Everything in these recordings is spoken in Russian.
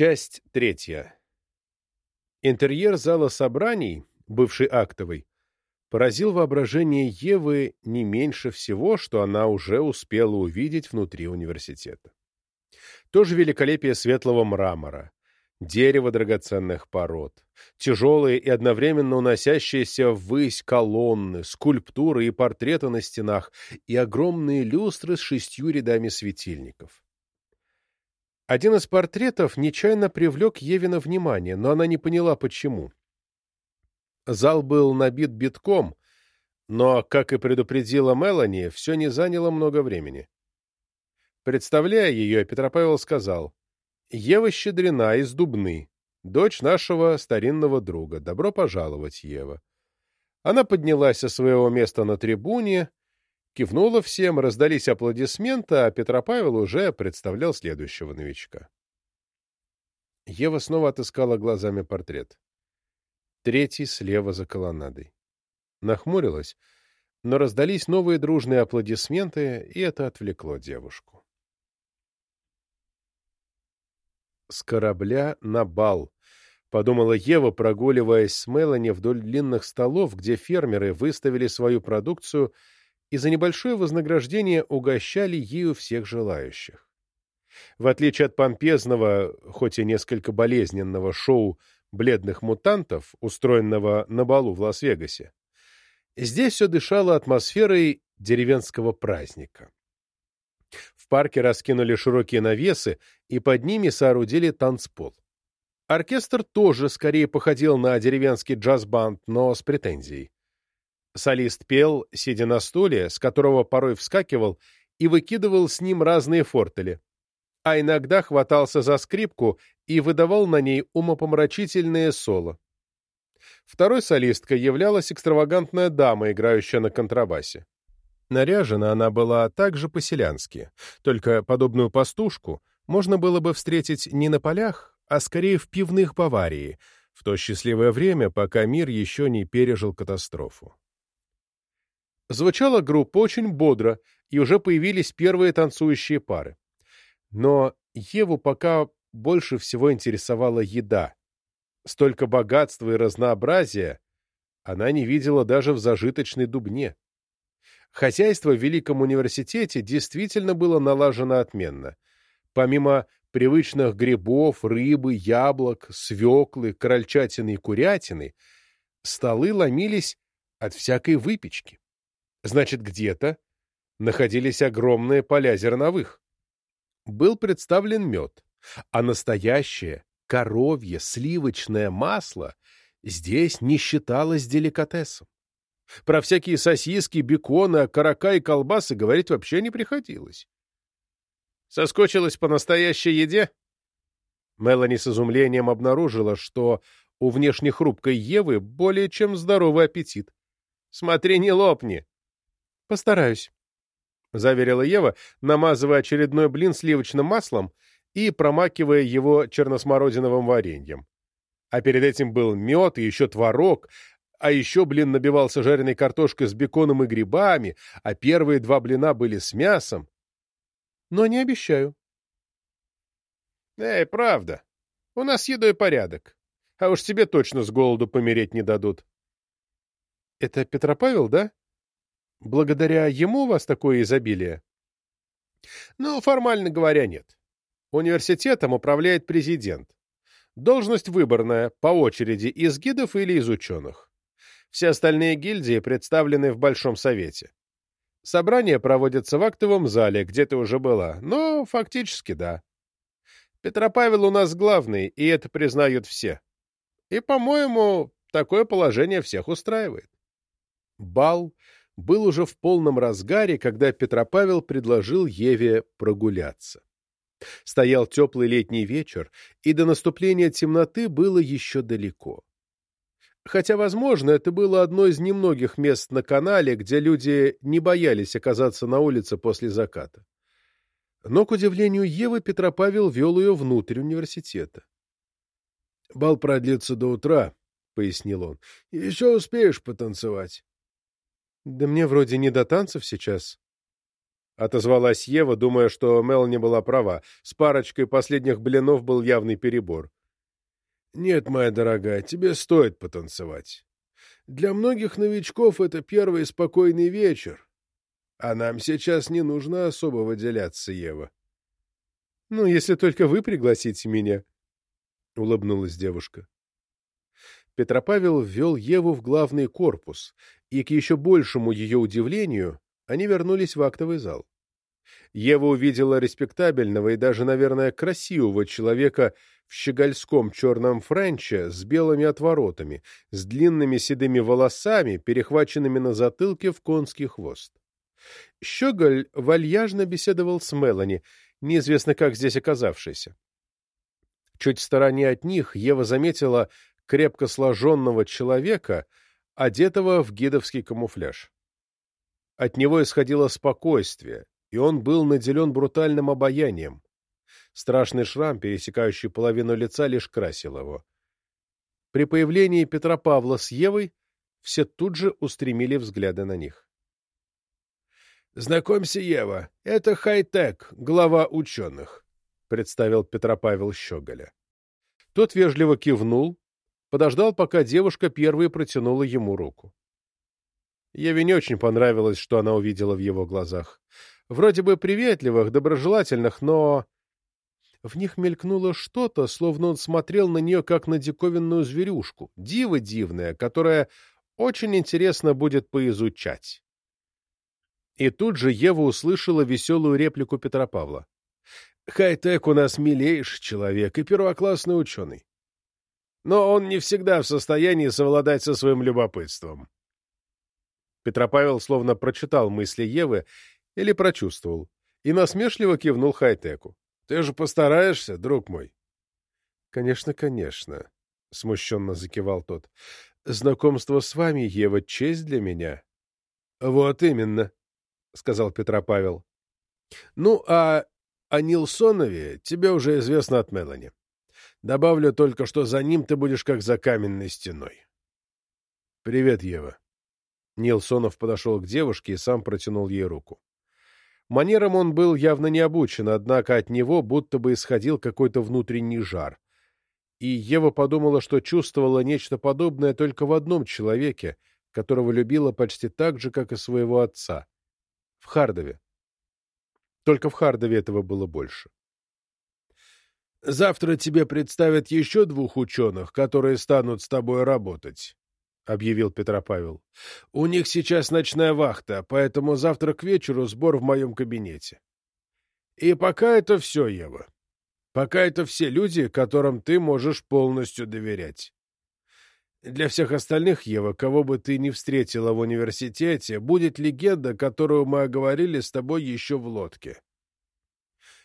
Часть третья. Интерьер зала собраний, бывший актовый, поразил воображение Евы не меньше всего, что она уже успела увидеть внутри университета. Тоже великолепие светлого мрамора, дерево драгоценных пород, тяжелые и одновременно уносящиеся ввысь колонны, скульптуры и портреты на стенах и огромные люстры с шестью рядами светильников. Один из портретов нечаянно привлек Евина внимание, но она не поняла, почему. Зал был набит битком, но, как и предупредила Мелани, все не заняло много времени. Представляя ее, Петропавел сказал, «Ева Щедрина из Дубны, дочь нашего старинного друга. Добро пожаловать, Ева». Она поднялась со своего места на трибуне, кивнула всем, раздались аплодисменты, а Петропавел уже представлял следующего новичка. Ева снова отыскала глазами портрет. Третий слева за колоннадой. Нахмурилась, но раздались новые дружные аплодисменты, и это отвлекло девушку. с корабля на бал, — подумала Ева, прогуливаясь с Мелани вдоль длинных столов, где фермеры выставили свою продукцию и за небольшое вознаграждение угощали ею всех желающих. В отличие от помпезного, хоть и несколько болезненного шоу бледных мутантов, устроенного на балу в Лас-Вегасе, здесь все дышало атмосферой деревенского праздника. В парке раскинули широкие навесы, и под ними соорудили танцпол. Оркестр тоже скорее походил на деревенский джаз-банд, но с претензией. Солист пел, сидя на стуле, с которого порой вскакивал и выкидывал с ним разные фортели, а иногда хватался за скрипку и выдавал на ней умопомрачительные соло. Второй солисткой являлась экстравагантная дама, играющая на контрабасе. Наряжена она была также по-селянски, только подобную пастушку можно было бы встретить не на полях, а скорее в пивных Баварии, в то счастливое время, пока мир еще не пережил катастрофу. Звучала группа очень бодро, и уже появились первые танцующие пары. Но Еву пока больше всего интересовала еда. Столько богатства и разнообразия она не видела даже в зажиточной Дубне. Хозяйство в Великом университете действительно было налажено отменно. Помимо привычных грибов, рыбы, яблок, свеклы, крольчатины и курятины, столы ломились от всякой выпечки. Значит, где-то находились огромные поля зерновых. Был представлен мед, а настоящее коровье сливочное масло здесь не считалось деликатесом. Про всякие сосиски, беконы, окорока и колбасы говорить вообще не приходилось. Соскочилась по настоящей еде? Мелани с изумлением обнаружила, что у внешне хрупкой Евы более чем здоровый аппетит. «Смотри, не лопни!» «Постараюсь», — заверила Ева, намазывая очередной блин сливочным маслом и промакивая его черносмородиновым вареньем. А перед этим был мед и еще творог, а еще блин набивался жареной картошкой с беконом и грибами, а первые два блина были с мясом. Но не обещаю. Эй, правда. У нас едой порядок. А уж тебе точно с голоду помереть не дадут. Это Петропавел, да? Благодаря ему у вас такое изобилие? Ну, формально говоря, нет. Университетом управляет президент. Должность выборная, по очереди, из гидов или из ученых. Все остальные гильдии представлены в Большом Совете. Собрание проводится в актовом зале, где ты уже была, но фактически да. Петропавел у нас главный, и это признают все. И, по-моему, такое положение всех устраивает. Бал был уже в полном разгаре, когда Петропавел предложил Еве прогуляться. Стоял теплый летний вечер, и до наступления темноты было еще далеко хотя, возможно, это было одно из немногих мест на канале, где люди не боялись оказаться на улице после заката. Но, к удивлению Евы, Петропавел вел ее внутрь университета. — Бал продлится до утра, — пояснил он. — Еще успеешь потанцевать. — Да мне вроде не до танцев сейчас. отозвалась Ева, думая, что Мелани была права. С парочкой последних блинов был явный перебор. «Нет, моя дорогая, тебе стоит потанцевать. Для многих новичков это первый спокойный вечер, а нам сейчас не нужно особо выделяться, Ева». «Ну, если только вы пригласите меня», — улыбнулась девушка. Петропавел ввел Еву в главный корпус, и, к еще большему ее удивлению, они вернулись в актовый зал. Ева увидела респектабельного и даже, наверное, красивого человека в щегольском черном френче с белыми отворотами, с длинными седыми волосами, перехваченными на затылке в конский хвост. Щеголь вальяжно беседовал с Мелани, неизвестно как здесь оказавшейся. Чуть в стороне от них Ева заметила крепко сложенного человека, одетого в гидовский камуфляж. От него исходило спокойствие, и он был наделен брутальным обаянием. Страшный шрам, пересекающий половину лица, лишь красил его. При появлении Петра Павла с Евой все тут же устремили взгляды на них. «Знакомься, Ева, это Хайтек, глава ученых», — представил Петропавел Щеголя. Тот вежливо кивнул, подождал, пока девушка первой протянула ему руку. Еве не очень понравилось, что она увидела в его глазах. Вроде бы приветливых, доброжелательных, но... В них мелькнуло что-то, словно он смотрел на нее, как на диковинную зверюшку, диво дивное, которое очень интересно будет поизучать. И тут же Ева услышала веселую реплику Петра Павла. «Хай-тек у нас милейший человек и первоклассный ученый. Но он не всегда в состоянии совладать со своим любопытством». Петропавел словно прочитал мысли Евы или прочувствовал, и насмешливо кивнул Хайтеку. «Ты же постараешься, друг мой?» «Конечно, конечно», — смущенно закивал тот. «Знакомство с вами, Ева, честь для меня». «Вот именно», — сказал Петропавел. — Ну, а о Нилсонове тебе уже известно от Мелани. Добавлю только, что за ним ты будешь как за каменной стеной. — Привет, Ева. Нилсонов подошел к девушке и сам протянул ей руку. Манерам он был явно не обучен, однако от него будто бы исходил какой-то внутренний жар. И Ева подумала, что чувствовала нечто подобное только в одном человеке, которого любила почти так же, как и своего отца — в Хардове. Только в Хардове этого было больше. «Завтра тебе представят еще двух ученых, которые станут с тобой работать», — объявил Петропавел. «У них сейчас ночная вахта, поэтому завтра к вечеру сбор в моем кабинете. И пока это все, Ева. Пока это все люди, которым ты можешь полностью доверять. Для всех остальных, Ева, кого бы ты ни встретила в университете, будет легенда, которую мы оговорили с тобой еще в лодке.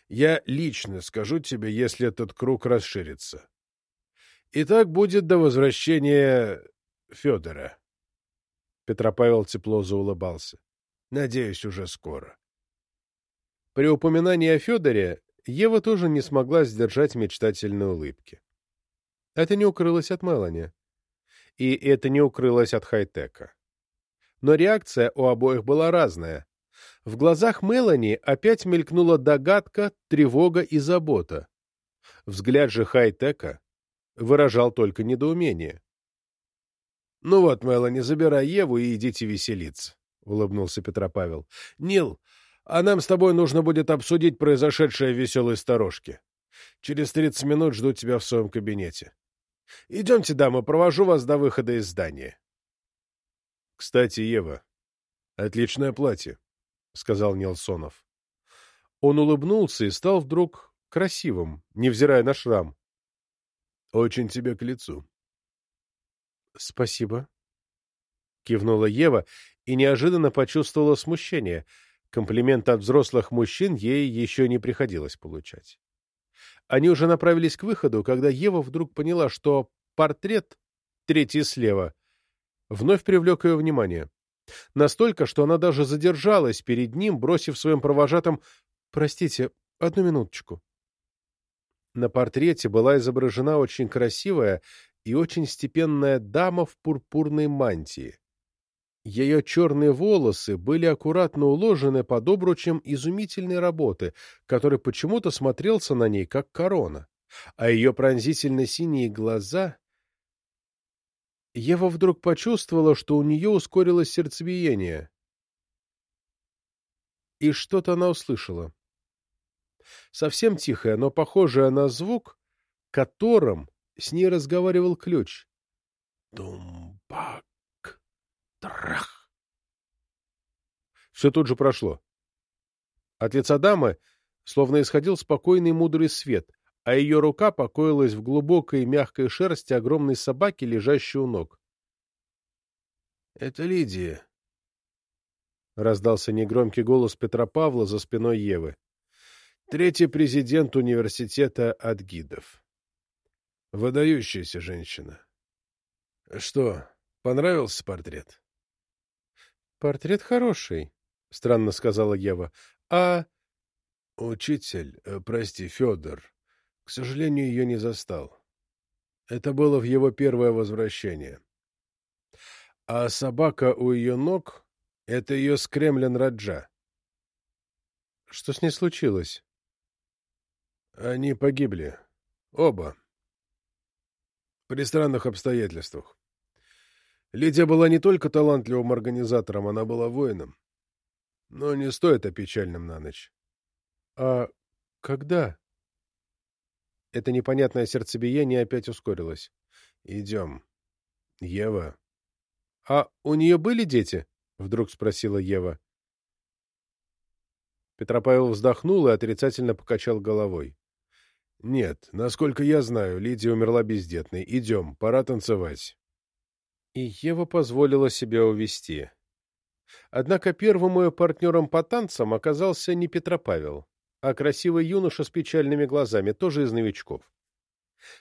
Я лично скажу тебе, если этот круг расширится. И так будет до возвращения Федора. Петропавел тепло заулыбался. Надеюсь, уже скоро. При упоминании о Федоре Ева тоже не смогла сдержать мечтательной улыбки. Это не укрылось от Мелани и это не укрылось от хай-тека. Но реакция у обоих была разная. В глазах Мелани опять мелькнула догадка, тревога и забота. Взгляд же хай-тека выражал только недоумение. — Ну вот, Мелани, забирай Еву и идите веселиться, — улыбнулся Петропавел. — Нил, а нам с тобой нужно будет обсудить произошедшее в веселой сторожке. Через тридцать минут жду тебя в своем кабинете. Идемте, дамы, провожу вас до выхода из здания. — Кстати, Ева, отличное платье, — сказал Нилсонов. Он улыбнулся и стал вдруг красивым, невзирая на шрам. — Очень тебе к лицу. — Спасибо. Кивнула Ева и неожиданно почувствовала смущение. Комплимент от взрослых мужчин ей еще не приходилось получать. Они уже направились к выходу, когда Ева вдруг поняла, что портрет, третий слева, вновь привлек ее внимание. Настолько, что она даже задержалась перед ним, бросив своим провожатым «Простите, одну минуточку». На портрете была изображена очень красивая и очень степенная дама в пурпурной мантии. Ее черные волосы были аккуратно уложены под обручем изумительной работы, который почему-то смотрелся на ней, как корона, а ее пронзительно-синие глаза... Ева вдруг почувствовала, что у нее ускорилось сердцебиение. И что-то она услышала. Совсем тихое, но похожее на звук, которым с ней разговаривал ключ. «Тумпак, трах!» Все тут же прошло. От лица дамы словно исходил спокойный мудрый свет, а ее рука покоилась в глубокой мягкой шерсти огромной собаки, лежащей у ног. — Это Лидия, — раздался негромкий голос Петра Павла за спиной Евы. — Третий президент университета от гидов. Выдающаяся женщина. — Что, понравился портрет? — Портрет хороший, — странно сказала Ева. — А... — Учитель, э, прости, Федор, к сожалению, ее не застал. Это было в его первое возвращение. А собака у ее ног — это ее скремлен Раджа. Что с ней случилось? Они погибли. Оба. При странных обстоятельствах. Лидия была не только талантливым организатором, она была воином. Но не стоит о печальном на ночь. А когда? Это непонятное сердцебиение опять ускорилось. «Идем. Ева». «А у нее были дети?» — вдруг спросила Ева. Петропавел вздохнул и отрицательно покачал головой. «Нет, насколько я знаю, Лидия умерла бездетной. Идем, пора танцевать». И Ева позволила себя увести. Однако первым ее партнером по танцам оказался не Петропавел а красивый юноша с печальными глазами, тоже из новичков.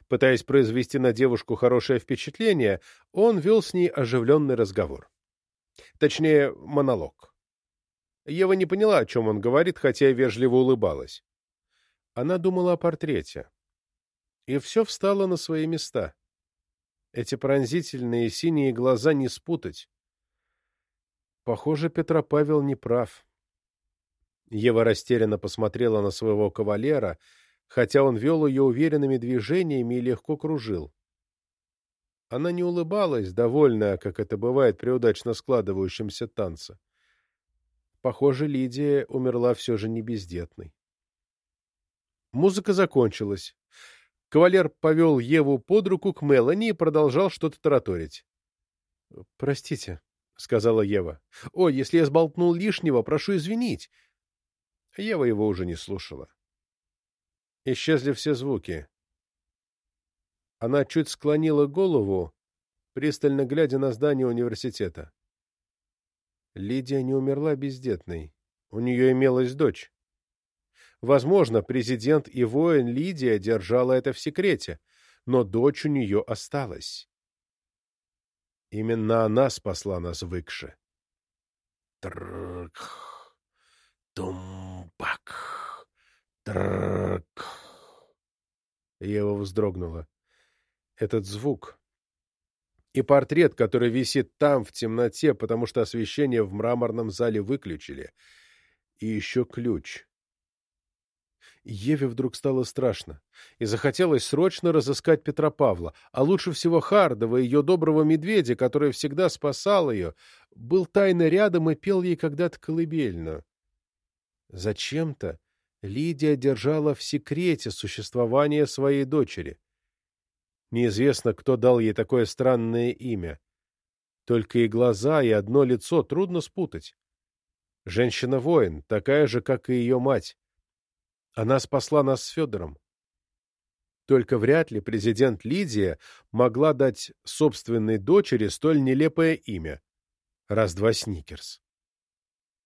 Пытаясь произвести на девушку хорошее впечатление, он вел с ней оживленный разговор. Точнее, монолог. Ева не поняла, о чем он говорит, хотя и вежливо улыбалась. Она думала о портрете. И все встало на свои места. Эти пронзительные синие глаза не спутать. Похоже, Петропавел не прав. Ева растерянно посмотрела на своего кавалера, хотя он вел ее уверенными движениями и легко кружил. Она не улыбалась, довольная, как это бывает при удачно складывающемся танце. Похоже, Лидия умерла все же не бездетной. Музыка закончилась. Кавалер повел Еву под руку к Мелани и продолжал что-то тараторить. — Простите, — сказала Ева. — О, если я сболтнул лишнего, прошу извинить. Ева его уже не слушала. Исчезли все звуки. Она чуть склонила голову, пристально глядя на здание университета. Лидия не умерла бездетной. У нее имелась дочь. Возможно, президент и воин Лидия держала это в секрете, но дочь у нее осталась. Именно она спасла нас в Икше. Трк, тум. Пак. Трк. Ева вздрогнула. Этот звук и портрет, который висит там, в темноте, потому что освещение в мраморном зале выключили, и еще ключ. Еве вдруг стало страшно, и захотелось срочно разыскать Петра Павла, а лучше всего Хардова, ее доброго медведя, который всегда спасал ее, был тайно рядом и пел ей когда-то колыбельную. Зачем-то Лидия держала в секрете существование своей дочери. Неизвестно, кто дал ей такое странное имя. Только и глаза, и одно лицо трудно спутать. Женщина-воин, такая же, как и ее мать. Она спасла нас с Федором. Только вряд ли президент Лидия могла дать собственной дочери столь нелепое имя. Раз-два Сникерс.